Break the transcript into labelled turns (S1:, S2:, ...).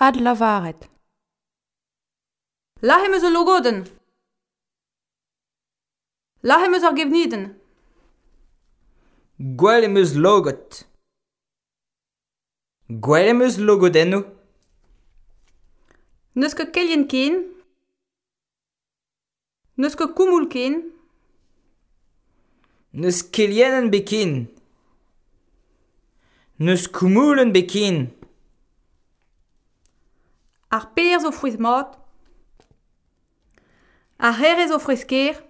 S1: Ad lavaret.
S2: Lahem eus o logoden. Lahem eus ar gevniden.
S3: Gwell e logot. Gwell eus meus logodenno.
S2: Neus ket kelien ken. Neus ket koumoul ken.
S3: Neus kelien bekin. Neus koumoul bekin.
S2: Are peers of frismat, our hair of friske.